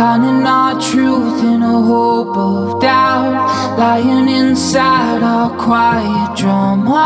Finding our truth in a hope of doubt. Lying inside our quiet drama.